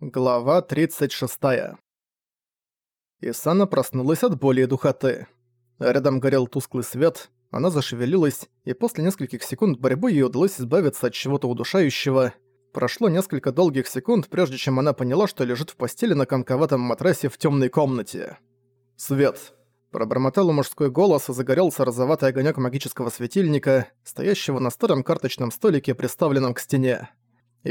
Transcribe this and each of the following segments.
Глава 36. Исана проснулась от боли и духоты. Рядом горел тусклый свет, она зашевелилась, и после нескольких секунд борьбы ей удалось избавиться от чего-то удушающего. Прошло несколько долгих секунд, прежде чем она поняла, что лежит в постели на комковатом матрасе в темной комнате. «Свет!» Пробормотал мужской голос, и загорелся розоватый огонек магического светильника, стоящего на старом карточном столике, приставленном к стене.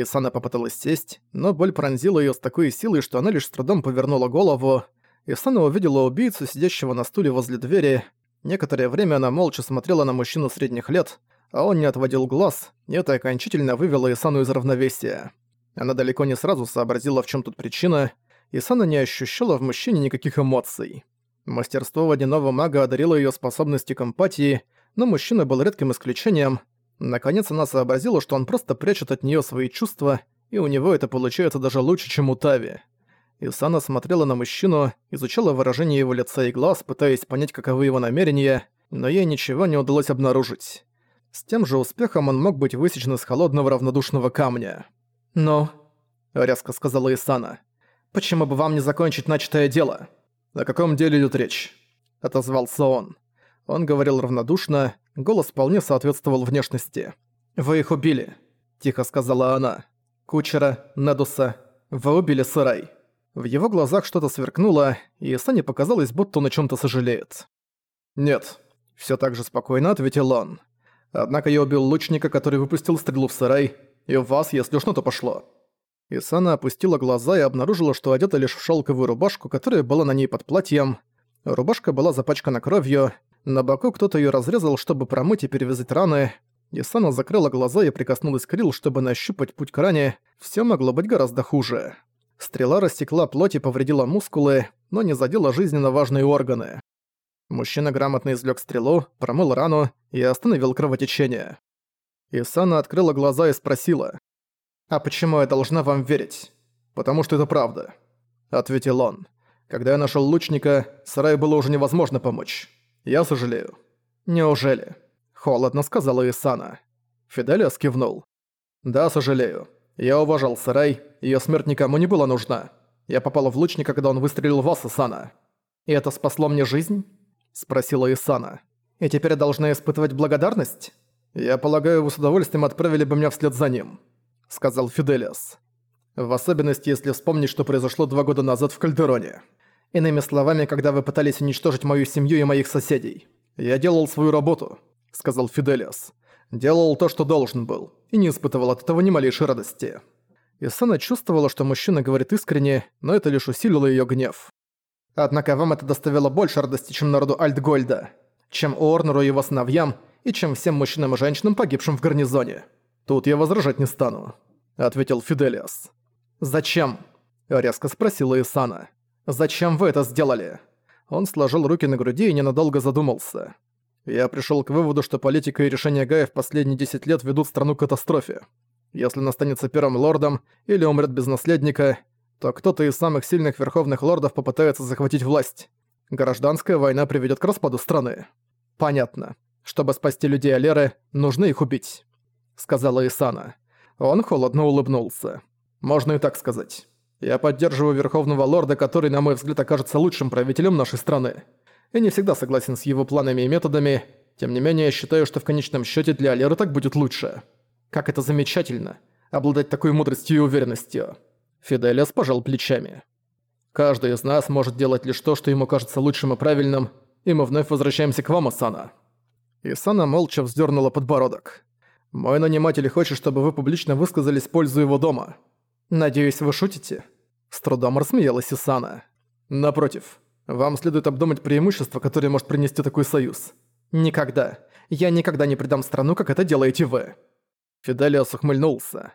Исана попыталась сесть, но боль пронзила её с такой силой, что она лишь с трудом повернула голову. Исана увидела убийцу, сидящего на стуле возле двери. Некоторое время она молча смотрела на мужчину средних лет, а он не отводил глаз, и это окончательно вывело Исану из равновесия. Она далеко не сразу сообразила, в чём тут причина. Исана не ощущала в мужчине никаких эмоций. Мастерство водяного мага одарило её способностью к эмпатии, но мужчина был редким исключением — Наконец она сообразила, что он просто прячет от неё свои чувства, и у него это получается даже лучше, чем у Тави. Исана смотрела на мужчину, изучала выражение его лица и глаз, пытаясь понять, каковы его намерения, но ей ничего не удалось обнаружить. С тем же успехом он мог быть высечен из холодного равнодушного камня. «Но...» — резко сказала Исана. «Почему бы вам не закончить начатое дело?» «О каком деле идёт речь?» — отозвался он. Он говорил равнодушно, голос вполне соответствовал внешности. «Вы их убили», – тихо сказала она. «Кучера, Недуса, вы убили Сарай». В его глазах что-то сверкнуло, и Сане показалось, будто он о чем то сожалеет. «Нет», – все так же спокойно ответил он. «Однако я убил лучника, который выпустил стрелу в сарай, и в вас, если уж на то пошло». Исана опустила глаза и обнаружила, что одета лишь в шелковую рубашку, которая была на ней под платьем. Рубашка была запачкана кровью, на боку кто-то её разрезал, чтобы промыть и перевязать раны. Исана закрыла глаза и прикоснулась к Рил, чтобы нащупать путь к ране. Всё могло быть гораздо хуже. Стрела растекла плоть и повредила мускулы, но не задела жизненно важные органы. Мужчина грамотно извлёк стрелу, промыл рану и остановил кровотечение. Исана открыла глаза и спросила. «А почему я должна вам верить?» «Потому что это правда», — ответил он. «Когда я нашёл лучника, сараю было уже невозможно помочь. Я сожалею». «Неужели?» – холодно сказала Исана. Фиделиас кивнул. «Да, сожалею. Я уважал Сарай, её смерть никому не была нужна. Я попала в лучника, когда он выстрелил в вас, Исана». «И это спасло мне жизнь?» – спросила Исана. «И теперь я должна испытывать благодарность?» «Я полагаю, вы с удовольствием отправили бы меня вслед за ним», – сказал Фиделиас. «В особенности, если вспомнить, что произошло два года назад в Кальдероне». Иными словами, когда вы пытались уничтожить мою семью и моих соседей. Я делал свою работу, сказал Фиделиас. Делал то, что должен был, и не испытывал от этого ни малейшей радости. Исана чувствовала, что мужчина говорит искренне, но это лишь усилило её гнев. Однако вам это доставило больше радости, чем народу Альтгольда, чем Орнеру и его сыновьям, и чем всем мужчинам и женщинам, погибшим в гарнизоне. Тут я возражать не стану», — ответил Фиделиас. «Зачем?» — резко спросила Исана. «Зачем вы это сделали?» Он сложил руки на груди и ненадолго задумался. «Я пришёл к выводу, что политика и решения Гая в последние 10 лет ведут страну к катастрофе. Если он останется первым лордом или умрет без наследника, то кто-то из самых сильных верховных лордов попытается захватить власть. Гражданская война приведёт к распаду страны. Понятно. Чтобы спасти людей Алеры, нужно их убить», — сказала Исана. Он холодно улыбнулся. «Можно и так сказать». Я поддерживаю Верховного Лорда, который, на мой взгляд, окажется лучшим правителем нашей страны. Я не всегда согласен с его планами и методами, тем не менее, я считаю, что в конечном счете для Алеры так будет лучше. Как это замечательно, обладать такой мудростью и уверенностью. Фиделиас пожал плечами. Каждый из нас может делать лишь то, что ему кажется лучшим и правильным, и мы вновь возвращаемся к вам, Асана. Исана молча вздернула подбородок. Мой наниматель хочет, чтобы вы публично высказались в пользу его дома. «Надеюсь, вы шутите?» С трудом рассмеялась Исана. «Напротив, вам следует обдумать преимущество, которое может принести такой союз. Никогда. Я никогда не предам страну, как это делаете вы». Фиделиас ухмыльнулся.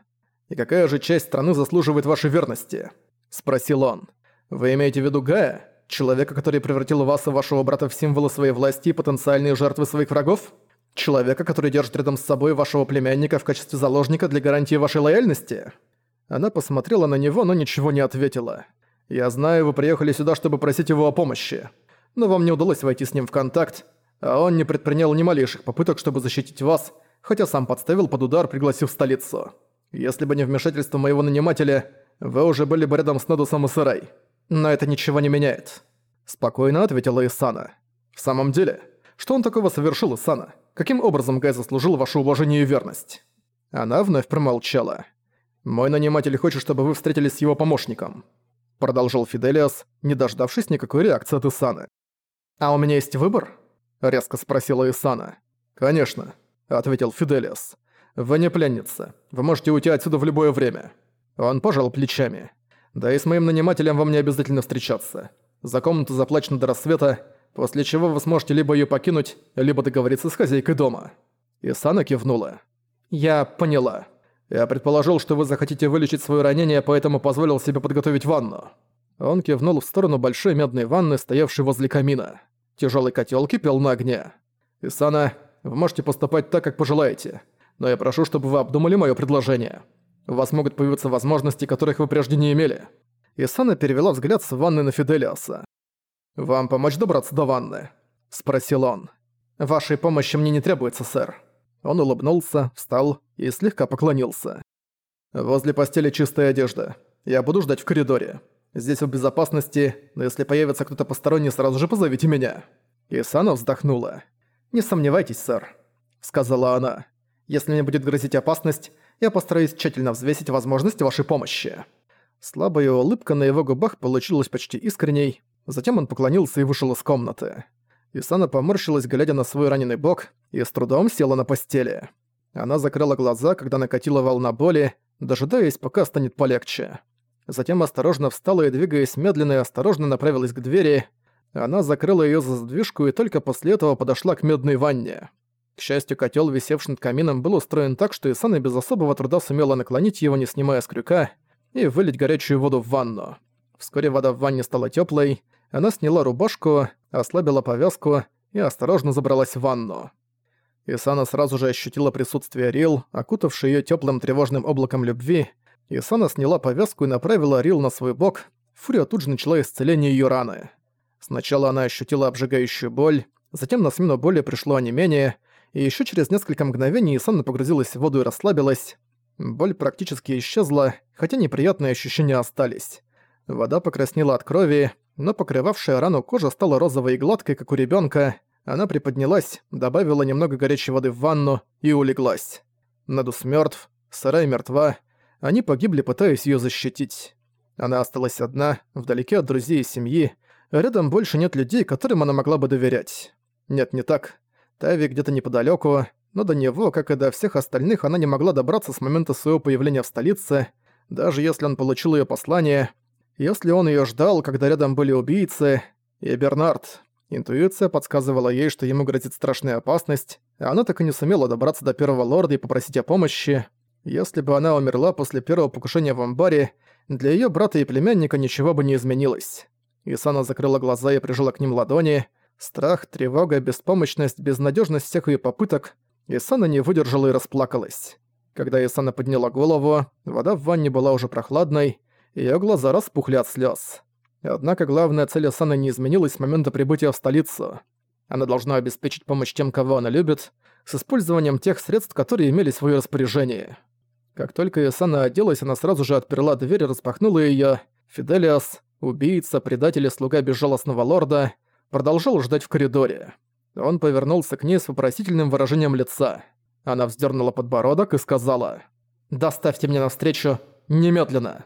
«И какая же часть страны заслуживает вашей верности?» Спросил он. «Вы имеете в виду Гая? Человека, который превратил вас и вашего брата в символы своей власти и потенциальные жертвы своих врагов? Человека, который держит рядом с собой вашего племянника в качестве заложника для гарантии вашей лояльности?» Она посмотрела на него, но ничего не ответила. «Я знаю, вы приехали сюда, чтобы просить его о помощи. Но вам не удалось войти с ним в контакт, а он не предпринял ни малейших попыток, чтобы защитить вас, хотя сам подставил под удар, пригласив в столицу. Если бы не вмешательство моего нанимателя, вы уже были бы рядом с Нодусом и Сырой. Но это ничего не меняет. Спокойно ответила Исана. В самом деле, что он такого совершил, Исана? Каким образом Гай заслужил ваше уважение и верность? Она вновь промолчала. «Мой наниматель хочет, чтобы вы встретились с его помощником», продолжил Фиделиас, не дождавшись никакой реакции от Исаны. «А у меня есть выбор?» резко спросила Исана. «Конечно», ответил Фиделиас. «Вы не пленница. Вы можете уйти отсюда в любое время». Он пожал плечами. «Да и с моим нанимателем вам не обязательно встречаться. За комнату заплачено до рассвета, после чего вы сможете либо её покинуть, либо договориться с хозяйкой дома». Исана кивнула. «Я поняла. Я предположил, что вы захотите вылечить своё ранение, поэтому позволил себе подготовить ванну». Он кивнул в сторону большой медной ванны, стоявшей возле камина. Тяжёлый котёл кипел на огне. «Исана, вы можете поступать так, как пожелаете, но я прошу, чтобы вы обдумали моё предложение. У вас могут появиться возможности, которых вы прежде не имели». Исана перевела взгляд с ванны на Фиделиаса. «Вам помочь добраться до ванны?» – спросил он. «Вашей помощи мне не требуется, сэр». Он улыбнулся, встал и слегка поклонился. «Возле постели чистая одежда. Я буду ждать в коридоре. Здесь в безопасности, но если появится кто-то посторонний, сразу же позовите меня». Исана вздохнула. «Не сомневайтесь, сэр», — сказала она. «Если мне будет грозить опасность, я постараюсь тщательно взвесить возможность вашей помощи». Слабая улыбка на его губах получилась почти искренней, затем он поклонился и вышел из комнаты. Исана поморщилась, глядя на свой раненый бок, и с трудом села на постели. Она закрыла глаза, когда накатила волна боли, дожидаясь, пока станет полегче. Затем осторожно встала и, двигаясь медленно и осторожно, направилась к двери. Она закрыла её за задвижку и только после этого подошла к медной ванне. К счастью, котёл, висевший над камином, был устроен так, что Исана без особого труда сумела наклонить его, не снимая с крюка, и вылить горячую воду в ванну. Вскоре вода в ванне стала тёплой, она сняла рубашку, ослабила повязку и осторожно забралась в ванну. Исана сразу же ощутила присутствие Рил, окутавший её тёплым тревожным облаком любви. Исана сняла повязку и направила Рил на свой бок. Фурия тут же начала исцеление её раны. Сначала она ощутила обжигающую боль, затем на смену боли пришло онемение, и ещё через несколько мгновений Исана погрузилась в воду и расслабилась. Боль практически исчезла, хотя неприятные ощущения остались. Вода покраснела от крови, но покрывавшая рану кожа стала розовой и гладкой, как у ребёнка. Она приподнялась, добавила немного горячей воды в ванну и улеглась. Надус мёртв, Сарай мертва, они погибли, пытаясь её защитить. Она осталась одна, вдалеке от друзей и семьи, Рядом больше нет людей, которым она могла бы доверять. Нет, не так. Тави где-то неподалёку, но до него, как и до всех остальных, она не могла добраться с момента своего появления в столице, даже если он получил её послание, если он её ждал, когда рядом были убийцы, и Бернард. Интуиция подсказывала ей, что ему грозит страшная опасность, а она так и не сумела добраться до первого лорда и попросить о помощи. Если бы она умерла после первого покушения в амбаре, для её брата и племянника ничего бы не изменилось. Исана закрыла глаза и прижала к ним ладони. Страх, тревога, беспомощность, безнадежность всех ее попыток. Исана не выдержала и расплакалась. Когда Исана подняла голову, вода в ванне была уже прохладной, ее глаза распухли от слез. Однако главная цель Исаны не изменилась с момента прибытия в столицу. Она должна обеспечить помощь тем, кого она любит, с использованием тех средств, которые имели в своё распоряжение. Как только Исана оделась, она сразу же отперла дверь и распахнула её. Фиделиас, Убийца, предатель и слуга безжалостного лорда продолжал ждать в коридоре. Он повернулся к ней с вопросительным выражением лица. Она вздернула подбородок и сказала «Доставьте мне навстречу немедленно».